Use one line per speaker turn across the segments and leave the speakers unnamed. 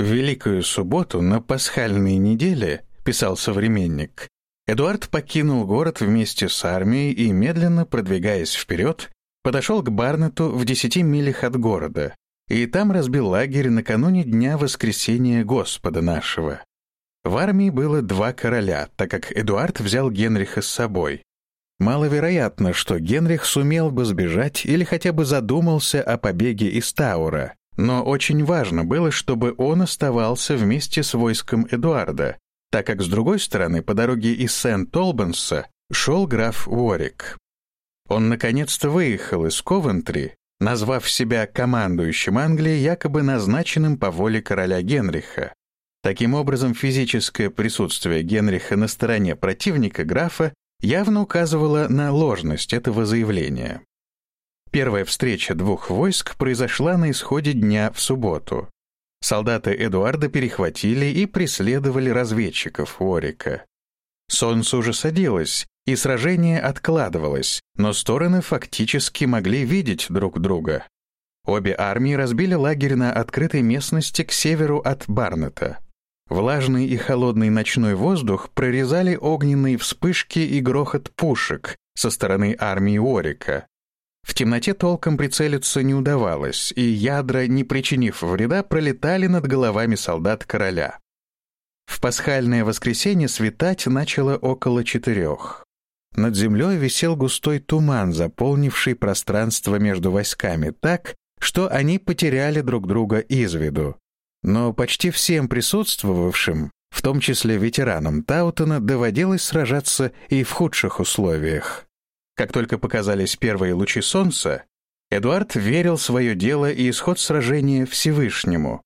В Великую субботу на пасхальной неделе, писал современник, Эдуард покинул город вместе с армией и, медленно продвигаясь вперед, подошел к Барнету в десяти милях от города, и там разбил лагерь накануне Дня Воскресения Господа нашего. В армии было два короля, так как Эдуард взял Генриха с собой. Маловероятно, что Генрих сумел бы сбежать или хотя бы задумался о побеге из Таура, но очень важно было, чтобы он оставался вместе с войском Эдуарда, так как с другой стороны по дороге из Сент-Олбанса шел граф Уорик. Он наконец-то выехал из Ковентри, назвав себя командующим Англии, якобы назначенным по воле короля Генриха. Таким образом, физическое присутствие Генриха на стороне противника графа явно указывало на ложность этого заявления. Первая встреча двух войск произошла на исходе дня в субботу. Солдаты Эдуарда перехватили и преследовали разведчиков Уорика. Солнце уже садилось, и сражение откладывалось, но стороны фактически могли видеть друг друга. Обе армии разбили лагерь на открытой местности к северу от Барнета. Влажный и холодный ночной воздух прорезали огненные вспышки и грохот пушек со стороны армии Уорика. В темноте толком прицелиться не удавалось, и ядра, не причинив вреда, пролетали над головами солдат короля. В пасхальное воскресенье светать начало около четырех. Над землей висел густой туман, заполнивший пространство между войсками так, что они потеряли друг друга из виду. Но почти всем присутствовавшим, в том числе ветеранам Таутона, доводилось сражаться и в худших условиях. Как только показались первые лучи солнца, Эдуард верил свое дело и исход сражения Всевышнему,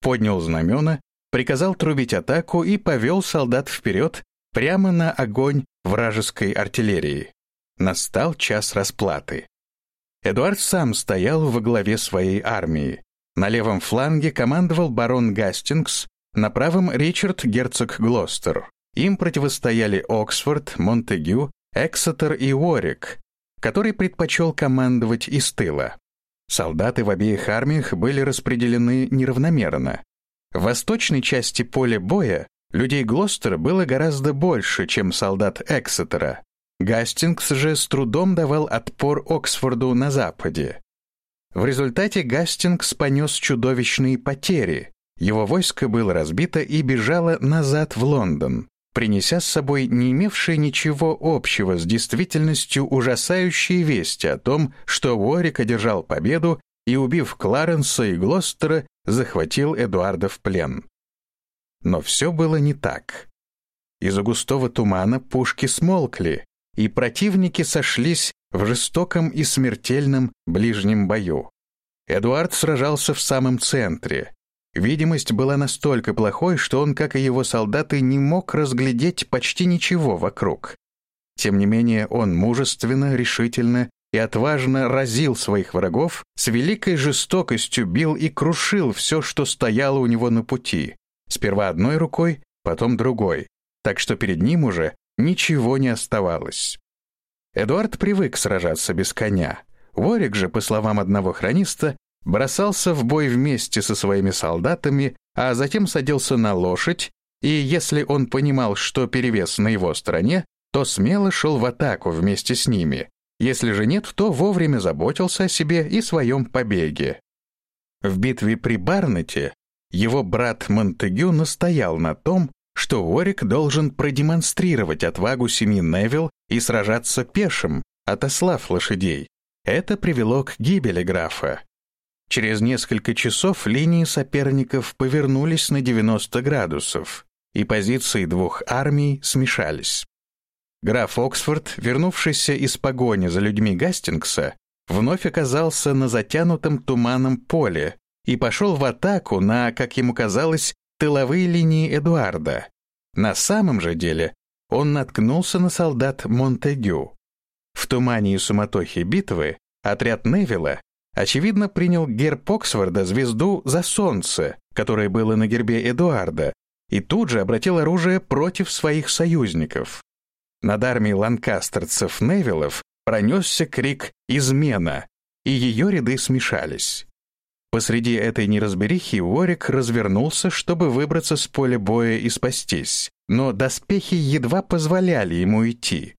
поднял знамена, приказал трубить атаку и повел солдат вперед прямо на огонь вражеской артиллерии. Настал час расплаты. Эдуард сам стоял во главе своей армии. На левом фланге командовал барон Гастингс, на правом — Ричард, герцог Глостер. Им противостояли Оксфорд, Монтегю, Эксетер и Уорик, который предпочел командовать из тыла. Солдаты в обеих армиях были распределены неравномерно. В восточной части поля боя людей Глостера было гораздо больше, чем солдат Эксетера. Гастингс же с трудом давал отпор Оксфорду на западе. В результате Гастингс понес чудовищные потери. Его войско было разбито и бежало назад в Лондон принеся с собой не имевшие ничего общего с действительностью ужасающие вести о том, что Уорик одержал победу и, убив Кларенса и Глостера, захватил Эдуарда в плен. Но все было не так. Из-за густого тумана пушки смолкли, и противники сошлись в жестоком и смертельном ближнем бою. Эдуард сражался в самом центре, Видимость была настолько плохой, что он, как и его солдаты, не мог разглядеть почти ничего вокруг. Тем не менее, он мужественно, решительно и отважно разил своих врагов, с великой жестокостью бил и крушил все, что стояло у него на пути, сперва одной рукой, потом другой, так что перед ним уже ничего не оставалось. Эдуард привык сражаться без коня. Ворик же, по словам одного хрониста, бросался в бой вместе со своими солдатами, а затем садился на лошадь, и если он понимал, что перевес на его стороне, то смело шел в атаку вместе с ними. Если же нет, то вовремя заботился о себе и своем побеге. В битве при Барнете его брат Монтегю настоял на том, что Уорик должен продемонстрировать отвагу семьи Невилл и сражаться пешим, отослав лошадей. Это привело к гибели графа. Через несколько часов линии соперников повернулись на 90 градусов, и позиции двух армий смешались. Граф Оксфорд, вернувшийся из погони за людьми Гастингса, вновь оказался на затянутом туманом поле и пошел в атаку на, как ему казалось, тыловые линии Эдуарда. На самом же деле он наткнулся на солдат Монтегю. В тумане и суматохе битвы отряд Невилла очевидно, принял герб Оксфорда звезду за солнце, которое было на гербе Эдуарда, и тут же обратил оружие против своих союзников. Над армией ланкастерцев Невиллов пронесся крик «Измена!», и ее ряды смешались. Посреди этой неразберихи Уорик развернулся, чтобы выбраться с поля боя и спастись, но доспехи едва позволяли ему идти.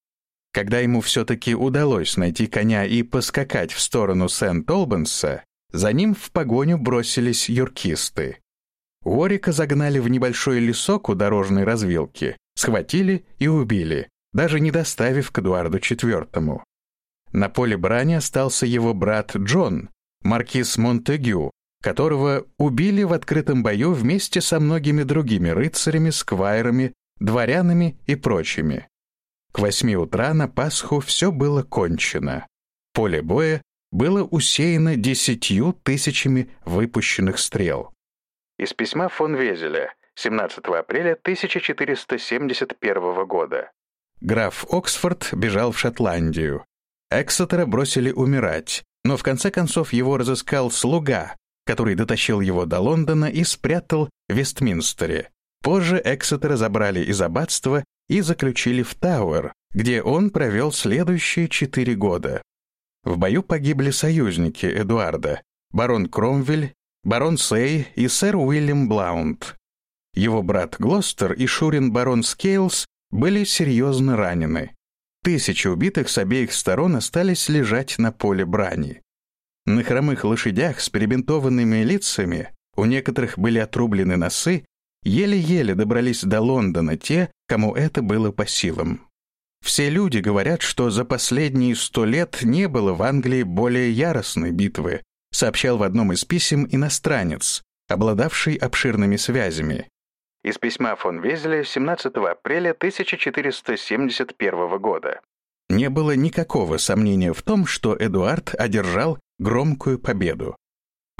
Когда ему все-таки удалось найти коня и поскакать в сторону Сент-Олбанса, за ним в погоню бросились юркисты. Уорика загнали в небольшой лесок у дорожной развилки, схватили и убили, даже не доставив к Эдуарду IV. На поле брани остался его брат Джон, маркиз Монтегю, которого убили в открытом бою вместе со многими другими рыцарями, сквайрами, дворянами и прочими. К восьми утра на Пасху все было кончено. Поле боя было усеяно десятью тысячами выпущенных стрел. Из письма фон Везеля 17 апреля 1471 года. Граф Оксфорд бежал в Шотландию. Эксетера бросили умирать, но в конце концов его разыскал слуга, который дотащил его до Лондона и спрятал в Вестминстере. Позже Эксетера забрали из аббатства и заключили в Тауэр, где он провел следующие четыре года. В бою погибли союзники Эдуарда, барон Кромвель, барон Сей и сэр Уильям Блаунд. Его брат Глостер и шурин барон Скейлс были серьезно ранены. Тысячи убитых с обеих сторон остались лежать на поле брани. На хромых лошадях с перебинтованными лицами у некоторых были отрублены носы, еле-еле добрались до Лондона те, кому это было по силам. Все люди говорят, что за последние сто лет не было в Англии более яростной битвы, сообщал в одном из писем иностранец, обладавший обширными связями. Из письма фон Везеля 17 апреля 1471 года. Не было никакого сомнения в том, что Эдуард одержал громкую победу.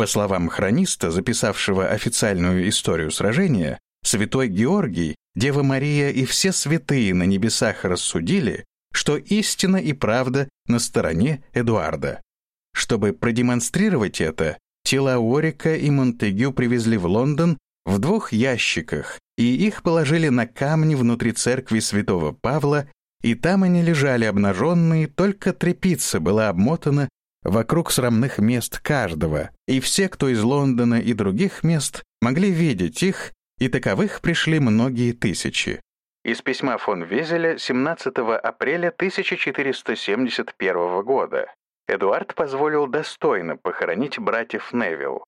По словам хрониста, записавшего официальную историю сражения, святой Георгий, Дева Мария и все святые на небесах рассудили, что истина и правда на стороне Эдуарда. Чтобы продемонстрировать это, тела Орика и Монтегю привезли в Лондон в двух ящиках, и их положили на камни внутри церкви святого Павла, и там они лежали обнаженные, только тряпица была обмотана вокруг срамных мест каждого, и все, кто из Лондона и других мест, могли видеть их, и таковых пришли многие тысячи. Из письма фон Везеля 17 апреля 1471 года Эдуард позволил достойно похоронить братьев Невилл.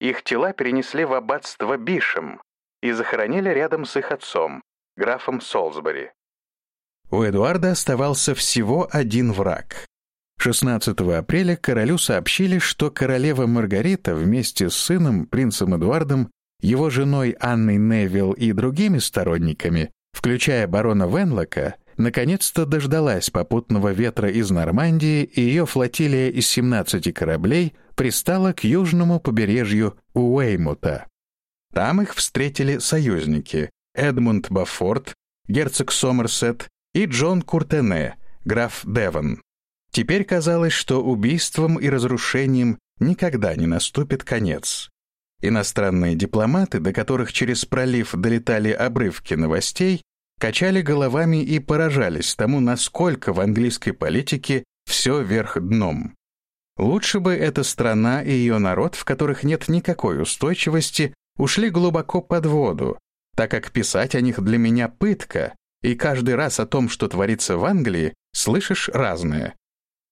Их тела перенесли в аббатство Бишем и захоронили рядом с их отцом, графом Солсбери. У Эдуарда оставался всего один враг. 16 апреля королю сообщили, что королева Маргарита вместе с сыном, принцем Эдуардом, его женой Анной Невилл и другими сторонниками, включая барона Венлока, наконец-то дождалась попутного ветра из Нормандии, и ее флотилия из 17 кораблей пристала к южному побережью Уэймута. Там их встретили союзники Эдмунд Баффорд, герцог Сомерсет и Джон Куртене, граф Девон. Теперь казалось, что убийством и разрушением никогда не наступит конец. Иностранные дипломаты, до которых через пролив долетали обрывки новостей, качали головами и поражались тому, насколько в английской политике все вверх дном. Лучше бы эта страна и ее народ, в которых нет никакой устойчивости, ушли глубоко под воду, так как писать о них для меня пытка, и каждый раз о том, что творится в Англии, слышишь разное.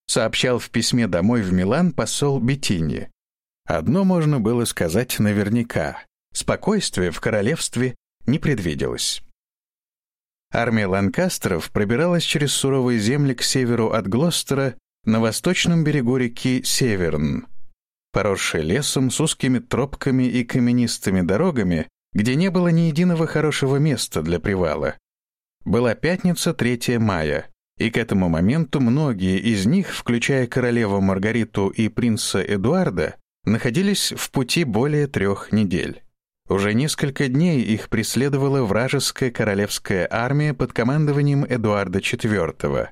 Сообщал в письме домой в Милан посол Беттини. Одно можно было сказать наверняка. Спокойствие в королевстве не предвиделось. Армия ланкастеров пробиралась через суровые земли к северу от Глостера на восточном берегу реки Северн. Поросшая лесом с узкими тропками и каменистыми дорогами, где не было ни единого хорошего места для привала. Была пятница, 3 мая, и к этому моменту многие из них, включая королеву Маргариту и принца Эдуарда, находились в пути более трех недель. Уже несколько дней их преследовала вражеская королевская армия под командованием Эдуарда IV.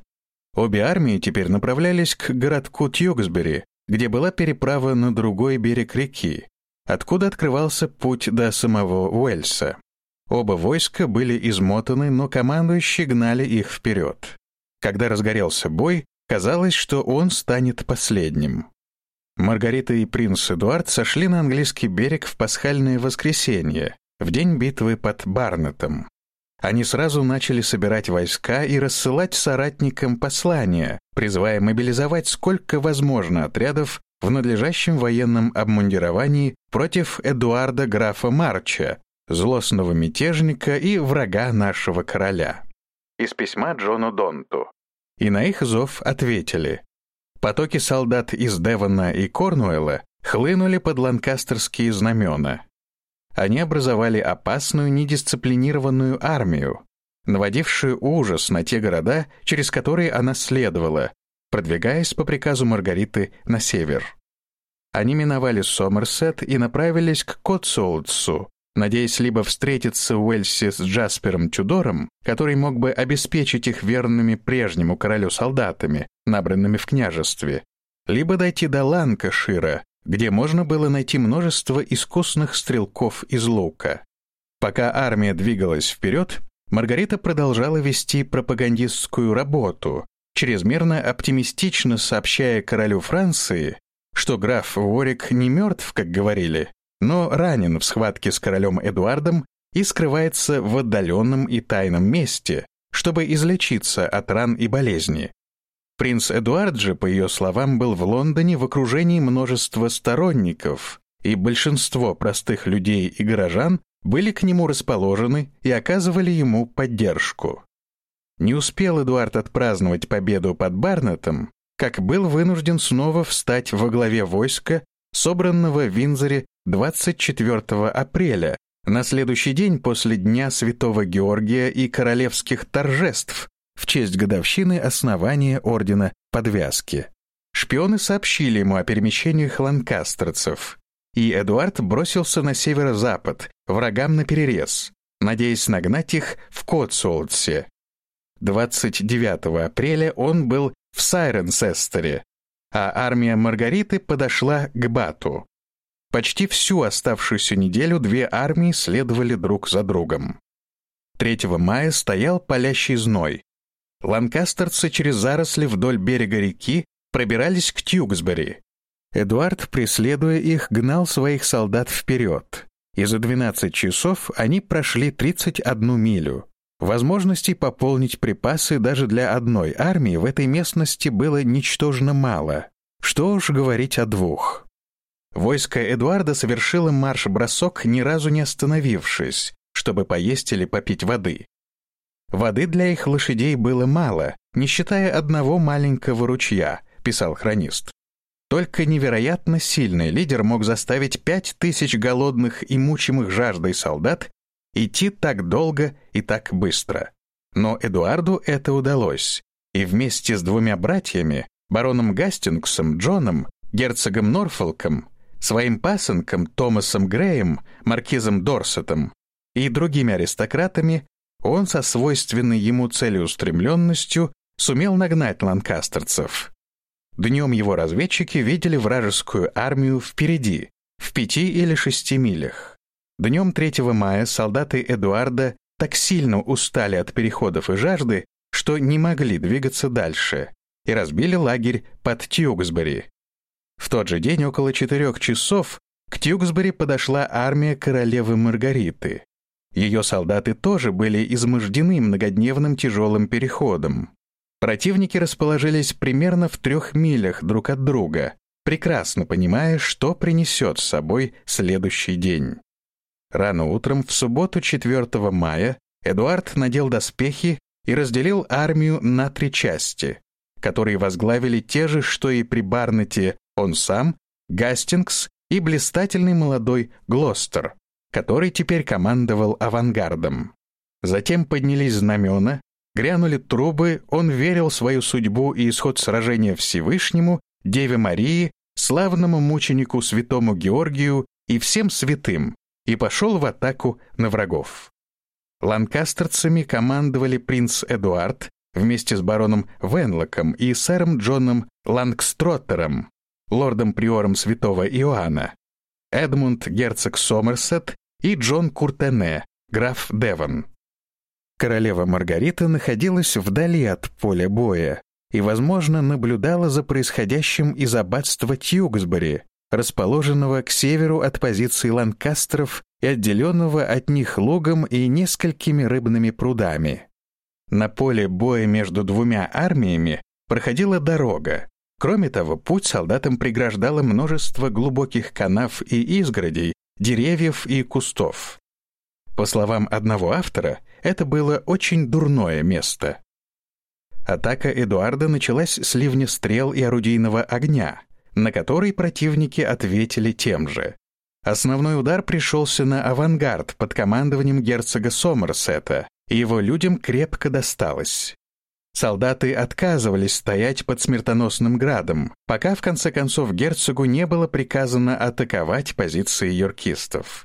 Обе армии теперь направлялись к городку Тьюксбери, где была переправа на другой берег реки, откуда открывался путь до самого Уэльса. Оба войска были измотаны, но командующие гнали их вперед. Когда разгорелся бой, казалось, что он станет последним. Маргарита и принц Эдуард сошли на английский берег в пасхальное воскресенье, в день битвы под Барнетом. Они сразу начали собирать войска и рассылать соратникам послания, призывая мобилизовать сколько возможно отрядов в надлежащем военном обмундировании против Эдуарда графа Марча, злостного мятежника и врага нашего короля. Из письма Джону Донту. И на их зов ответили Потоки солдат из Девона и Корнуэлла хлынули под ланкастерские знамена. Они образовали опасную, недисциплинированную армию, наводившую ужас на те города, через которые она следовала, продвигаясь по приказу Маргариты на север. Они миновали Сомерсет и направились к Котсоутсу, надеясь либо встретиться в Уэльсе с Джаспером Тюдором, который мог бы обеспечить их верными прежнему королю солдатами, набранными в княжестве, либо дойти до Ланкашира, где можно было найти множество искусных стрелков из лука. Пока армия двигалась вперед, Маргарита продолжала вести пропагандистскую работу, чрезмерно оптимистично сообщая королю Франции, что граф Ворик не мертв, как говорили, но ранен в схватке с королем Эдуардом и скрывается в отдаленном и тайном месте, чтобы излечиться от ран и болезни. Принц Эдуард же, по ее словам, был в Лондоне в окружении множества сторонников, и большинство простых людей и горожан были к нему расположены и оказывали ему поддержку. Не успел Эдуард отпраздновать победу под Барнетом, как был вынужден снова встать во главе войска, собранного в Винзоре 24 апреля, на следующий день после Дня Святого Георгия и королевских торжеств, в честь годовщины основания Ордена Подвязки. Шпионы сообщили ему о перемещениях ланкастерцев, и Эдуард бросился на северо-запад, врагам на перерез, надеясь нагнать их в Котсуолтсе. 29 апреля он был в Сайренсестере, а армия Маргариты подошла к Бату. Почти всю оставшуюся неделю две армии следовали друг за другом. 3 мая стоял палящий зной, Ланкастерцы через заросли вдоль берега реки пробирались к Тьюксбери. Эдуард, преследуя их, гнал своих солдат вперед, и за 12 часов они прошли 31 милю. Возможностей пополнить припасы даже для одной армии в этой местности было ничтожно мало. Что уж говорить о двух. Войско Эдуарда совершило марш-бросок, ни разу не остановившись, чтобы поесть или попить воды. Воды для их лошадей было мало, не считая одного маленького ручья, писал хронист. Только невероятно сильный лидер мог заставить пять тысяч голодных и мучимых жаждой солдат идти так долго и так быстро. Но Эдуарду это удалось, и вместе с двумя братьями, бароном Гастингсом, Джоном, герцогом Норфолком, своим пасынком Томасом Греем, маркизом Дорсетом и другими аристократами он со свойственной ему целеустремленностью сумел нагнать ланкастерцев. Днем его разведчики видели вражескую армию впереди, в пяти или шести милях. Днем 3 мая солдаты Эдуарда так сильно устали от переходов и жажды, что не могли двигаться дальше, и разбили лагерь под Тьюксбери. В тот же день около четырех часов к Тьюксбери подошла армия королевы Маргариты. Ее солдаты тоже были измождены многодневным тяжелым переходом. Противники расположились примерно в трех милях друг от друга, прекрасно понимая, что принесет с собой следующий день. Рано утром в субботу 4 мая Эдуард надел доспехи и разделил армию на три части, которые возглавили те же, что и при Барнете он сам, Гастингс и блистательный молодой Глостер который теперь командовал авангардом. Затем поднялись знамена, грянули трубы, он верил свою судьбу и исход сражения Всевышнему, Деве Марии, славному мученику святому Георгию и всем святым, и пошел в атаку на врагов. Ланкастерцами командовали принц Эдуард вместе с бароном Венлоком и сэром Джоном Лангстроттером, лордом-приором святого Иоанна, Эдмунд герцог Сомерсет и Джон Куртене, граф Девон. Королева Маргарита находилась вдали от поля боя, и, возможно, наблюдала за происходящим из аббатства Тьюксбери, расположенного к северу от позиции Ланкастеров и отделенного от них лугом и несколькими рыбными прудами. На поле боя между двумя армиями проходила дорога. Кроме того, путь солдатам преграждало множество глубоких канав и изгородей, деревьев и кустов. По словам одного автора, это было очень дурное место. Атака Эдуарда началась с ливня стрел и орудийного огня, на который противники ответили тем же. Основной удар пришелся на авангард под командованием герцога Сомерсета, и его людям крепко досталось. Солдаты отказывались стоять под смертоносным градом, пока в конце концов герцогу не было приказано атаковать позиции йоркистов.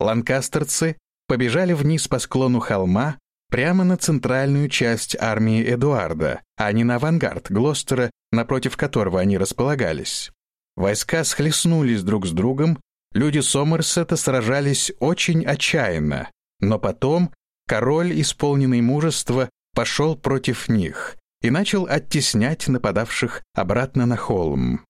Ланкастерцы побежали вниз по склону холма прямо на центральную часть армии Эдуарда, а не на авангард Глостера, напротив которого они располагались. Войска схлестнулись друг с другом, люди Сомерсета сражались очень отчаянно, но потом король, исполненный мужества, пошел против них и начал оттеснять нападавших обратно на холм.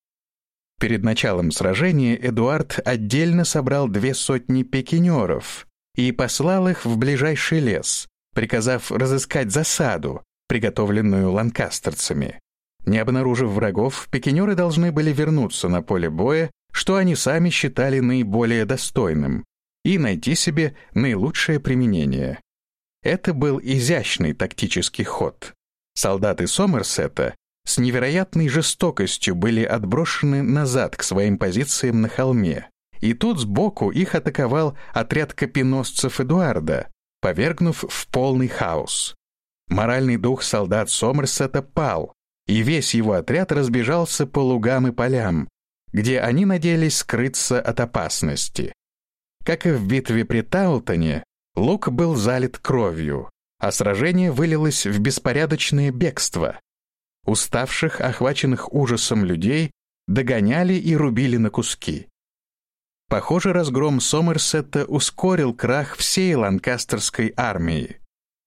Перед началом сражения Эдуард отдельно собрал две сотни пекинеров и послал их в ближайший лес, приказав разыскать засаду, приготовленную ланкастерцами. Не обнаружив врагов, пекинеры должны были вернуться на поле боя, что они сами считали наиболее достойным, и найти себе наилучшее применение. Это был изящный тактический ход. Солдаты Сомерсета с невероятной жестокостью были отброшены назад к своим позициям на холме. И тут сбоку их атаковал отряд копеносцев Эдуарда, повергнув в полный хаос. Моральный дух солдат Сомерсета пал, и весь его отряд разбежался по лугам и полям, где они надеялись скрыться от опасности. Как и в битве при Таутоне, Лук был залит кровью, а сражение вылилось в беспорядочное бегство. Уставших, охваченных ужасом людей, догоняли и рубили на куски. Похоже, разгром Сомерсета ускорил крах всей ланкастерской армии.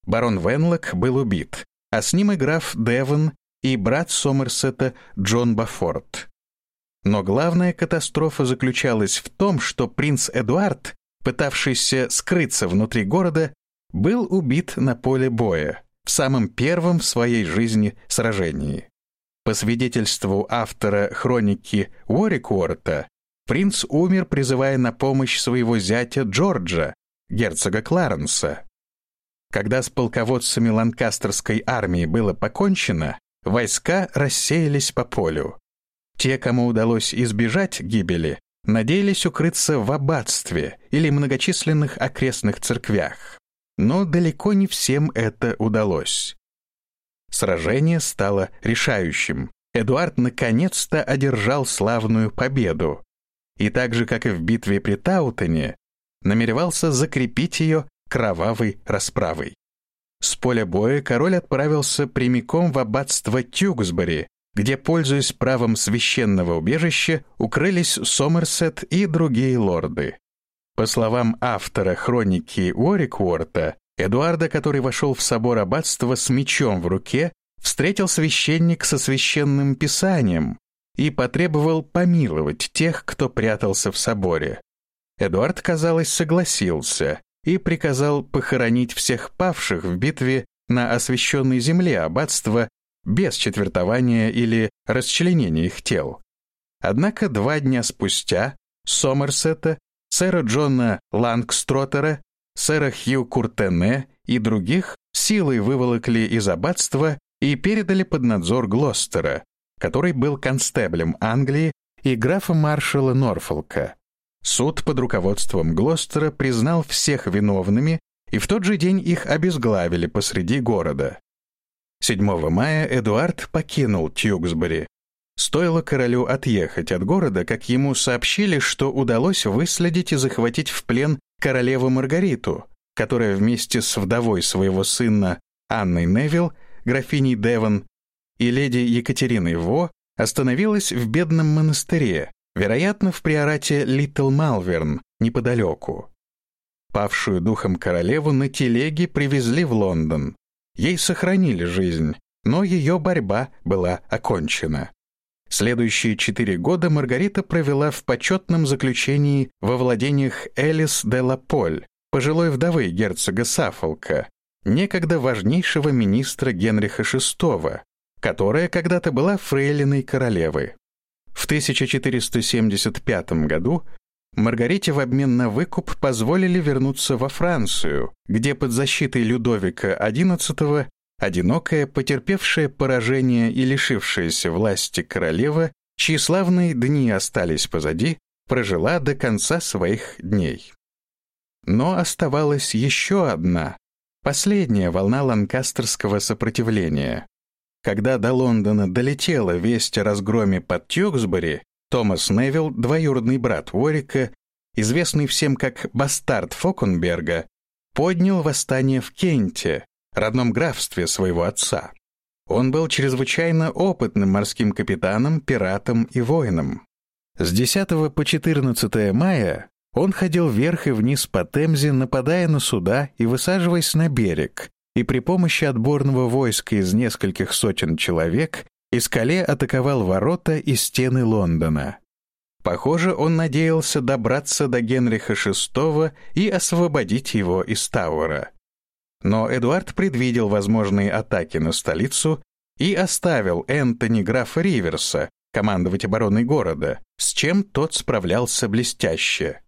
Барон Венлок был убит, а с ним и граф Девон и брат Сомерсета Джон Бафорд. Но главная катастрофа заключалась в том, что принц Эдуард пытавшийся скрыться внутри города, был убит на поле боя, в самом первом в своей жизни сражении. По свидетельству автора хроники Уорикуорта, принц умер, призывая на помощь своего зятя Джорджа, герцога Кларенса. Когда с полководцами ланкастерской армии было покончено, войска рассеялись по полю. Те, кому удалось избежать гибели, надеялись укрыться в аббатстве или многочисленных окрестных церквях. Но далеко не всем это удалось. Сражение стало решающим. Эдуард наконец-то одержал славную победу. И так же, как и в битве при Таутоне, намеревался закрепить ее кровавой расправой. С поля боя король отправился прямиком в аббатство Тюксбери, где, пользуясь правом священного убежища, укрылись Сомерсет и другие лорды. По словам автора хроники Уорикворта, Эдуарда, который вошел в собор аббатства с мечом в руке, встретил священник со священным писанием и потребовал помиловать тех, кто прятался в соборе. Эдуард, казалось, согласился и приказал похоронить всех павших в битве на освященной земле аббатства без четвертования или расчленения их тел. Однако два дня спустя Сомерсета, сэра Джона Лангстротера, сэра Хью Куртене и других силой выволокли из аббатства и передали под надзор Глостера, который был констеблем Англии и графа-маршала Норфолка. Суд под руководством Глостера признал всех виновными, и в тот же день их обезглавили посреди города. 7 мая Эдуард покинул Тьюксбери. Стоило королю отъехать от города, как ему сообщили, что удалось выследить и захватить в плен королеву Маргариту, которая вместе с вдовой своего сына Анной Невилл, графиней Девон, и леди Екатериной Во остановилась в бедном монастыре, вероятно, в приорате Литл Малверн, неподалеку. Павшую духом королеву на телеге привезли в Лондон. Ей сохранили жизнь, но ее борьба была окончена. Следующие четыре года Маргарита провела в почетном заключении во владениях Элис де ла Поль, пожилой вдовы герцога Сафолка, некогда важнейшего министра Генриха VI, которая когда-то была фрейлиной королевы. В 1475 году Маргарите в обмен на выкуп позволили вернуться во Францию, где под защитой Людовика XI одинокая, потерпевшая поражение и лишившаяся власти королева, чьи славные дни остались позади, прожила до конца своих дней. Но оставалась еще одна, последняя волна ланкастерского сопротивления. Когда до Лондона долетела весть о разгроме под Тьюксбери, Томас Невилл, двоюродный брат Уорика, известный всем как бастард Фокенберга, поднял восстание в Кенте, родном графстве своего отца. Он был чрезвычайно опытным морским капитаном, пиратом и воином. С 10 по 14 мая он ходил вверх и вниз по Темзе, нападая на суда и высаживаясь на берег, и при помощи отборного войска из нескольких сотен человек из Кале атаковал ворота и стены Лондона. Похоже, он надеялся добраться до Генриха VI и освободить его из Тауэра. Но Эдуард предвидел возможные атаки на столицу и оставил Энтони графа Риверса командовать обороной города, с чем тот справлялся блестяще.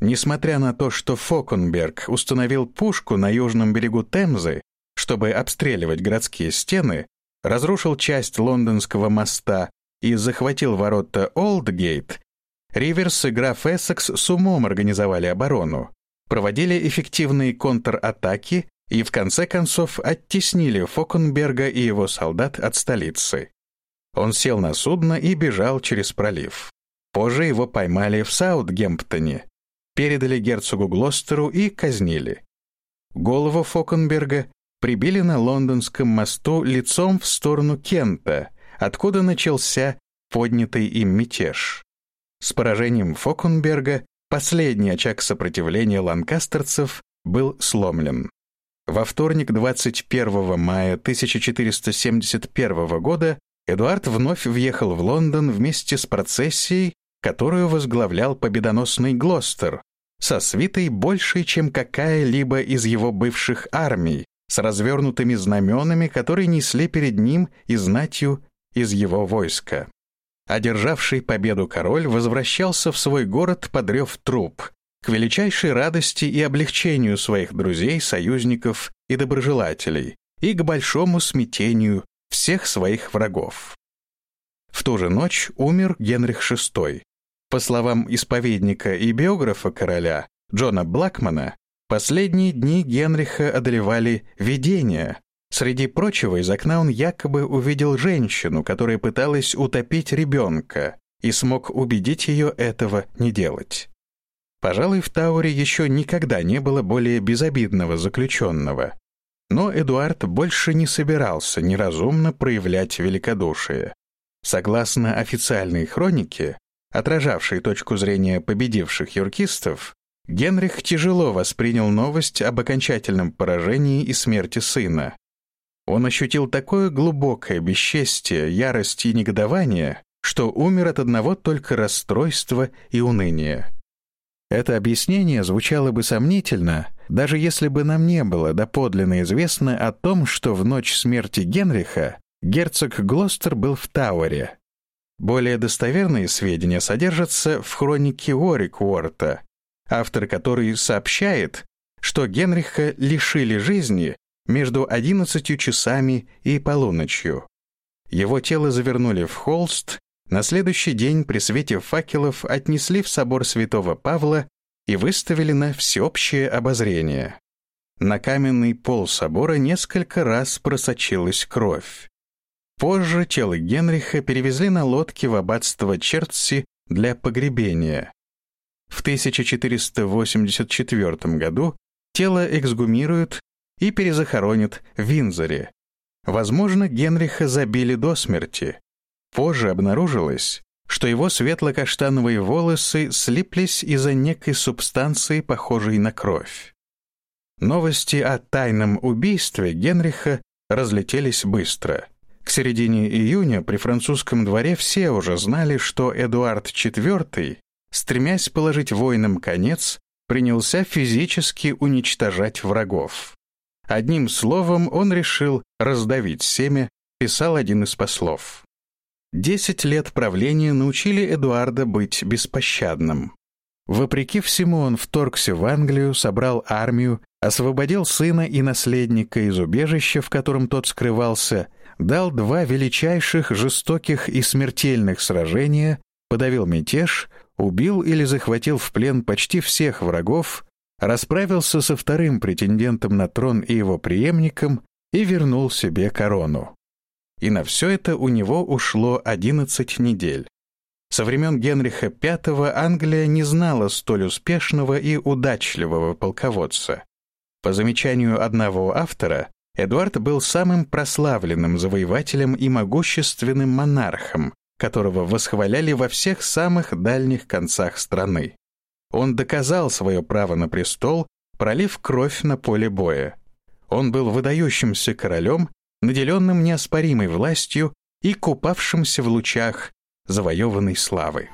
Несмотря на то, что Фокенберг установил пушку на южном берегу Темзы, чтобы обстреливать городские стены, разрушил часть лондонского моста и захватил ворота Олдгейт, Риверс и граф Эссекс с умом организовали оборону, проводили эффективные контратаки и в конце концов оттеснили Фокенберга и его солдат от столицы. Он сел на судно и бежал через пролив. Позже его поймали в Саутгемптоне, передали герцогу Глостеру и казнили. Голову Фокенберга прибили на лондонском мосту лицом в сторону Кента, откуда начался поднятый им мятеж. С поражением Фокенберга последний очаг сопротивления ланкастерцев был сломлен. Во вторник 21 мая 1471 года Эдуард вновь въехал в Лондон вместе с процессией, которую возглавлял победоносный Глостер, со свитой большей, чем какая-либо из его бывших армий, с развернутыми знаменами, которые несли перед ним и знатью из его войска. Одержавший победу король возвращался в свой город подрев труп, к величайшей радости и облегчению своих друзей, союзников и доброжелателей, и к большому смятению всех своих врагов. В ту же ночь умер Генрих VI. По словам исповедника и биографа короля Джона Блэкмана, последние дни Генриха одолевали видения. Среди прочего, из окна он якобы увидел женщину, которая пыталась утопить ребенка, и смог убедить ее этого не делать. Пожалуй, в Тауре еще никогда не было более безобидного заключенного. Но Эдуард больше не собирался неразумно проявлять великодушие. Согласно официальной хронике, отражавшей точку зрения победивших юркистов, Генрих тяжело воспринял новость об окончательном поражении и смерти сына. Он ощутил такое глубокое бесчестие, ярость и негодование, что умер от одного только расстройства и уныния. Это объяснение звучало бы сомнительно, даже если бы нам не было доподлинно известно о том, что в ночь смерти Генриха герцог Глостер был в Тауэре. Более достоверные сведения содержатся в хронике Уорикуорта, автор которой сообщает, что Генриха лишили жизни между 11 часами и полуночью. Его тело завернули в холст на следующий день при свете факелов отнесли в собор святого Павла и выставили на всеобщее обозрение. На каменный пол собора несколько раз просочилась кровь. Позже тело Генриха перевезли на лодке в аббатство Чертси для погребения. В 1484 году тело эксгумируют и перезахоронят в Винзоре. Возможно, Генриха забили до смерти, Позже обнаружилось, что его светло-каштановые волосы слиплись из-за некой субстанции, похожей на кровь. Новости о тайном убийстве Генриха разлетелись быстро. К середине июня при французском дворе все уже знали, что Эдуард IV, стремясь положить войнам конец, принялся физически уничтожать врагов. Одним словом, он решил раздавить семя, писал один из послов. Десять лет правления научили Эдуарда быть беспощадным. Вопреки всему он вторгся в Англию, собрал армию, освободил сына и наследника из убежища, в котором тот скрывался, дал два величайших, жестоких и смертельных сражения, подавил мятеж, убил или захватил в плен почти всех врагов, расправился со вторым претендентом на трон и его преемником и вернул себе корону. И на все это у него ушло 11 недель. Со времен Генриха V Англия не знала столь успешного и удачливого полководца. По замечанию одного автора, Эдуард был самым прославленным завоевателем и могущественным монархом, которого восхваляли во всех самых дальних концах страны. Он доказал свое право на престол, пролив кровь на поле боя. Он был выдающимся королем, наделенным неоспоримой властью и купавшимся в лучах завоеванной славы.